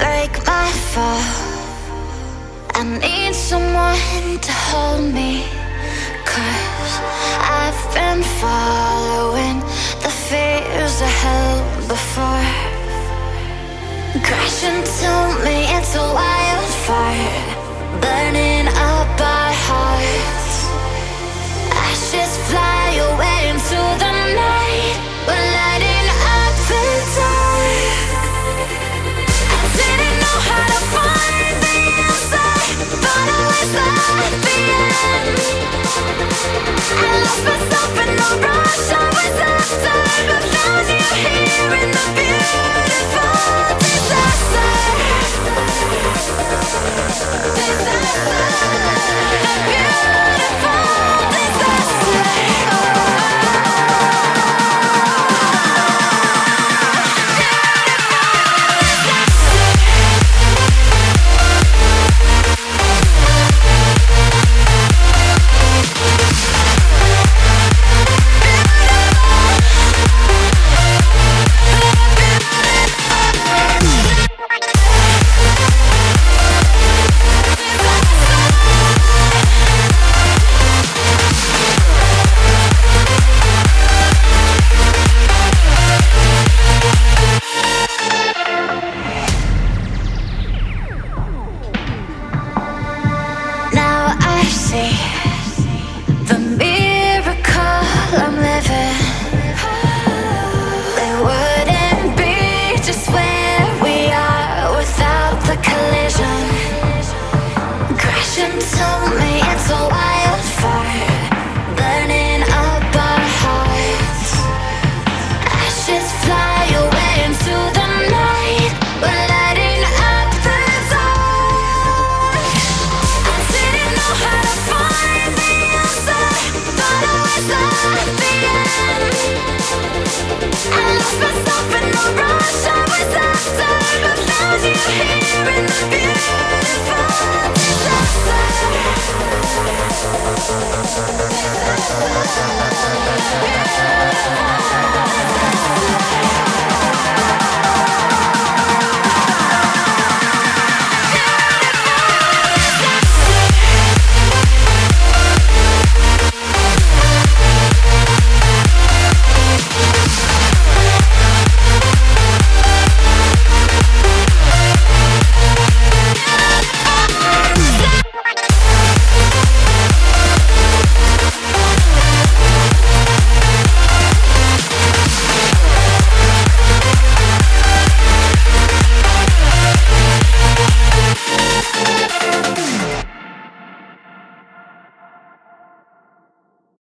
break my fall. I need someone to hold me. Cause I've been following the fears I held before. Crash into me, it's a wildfire. for some see.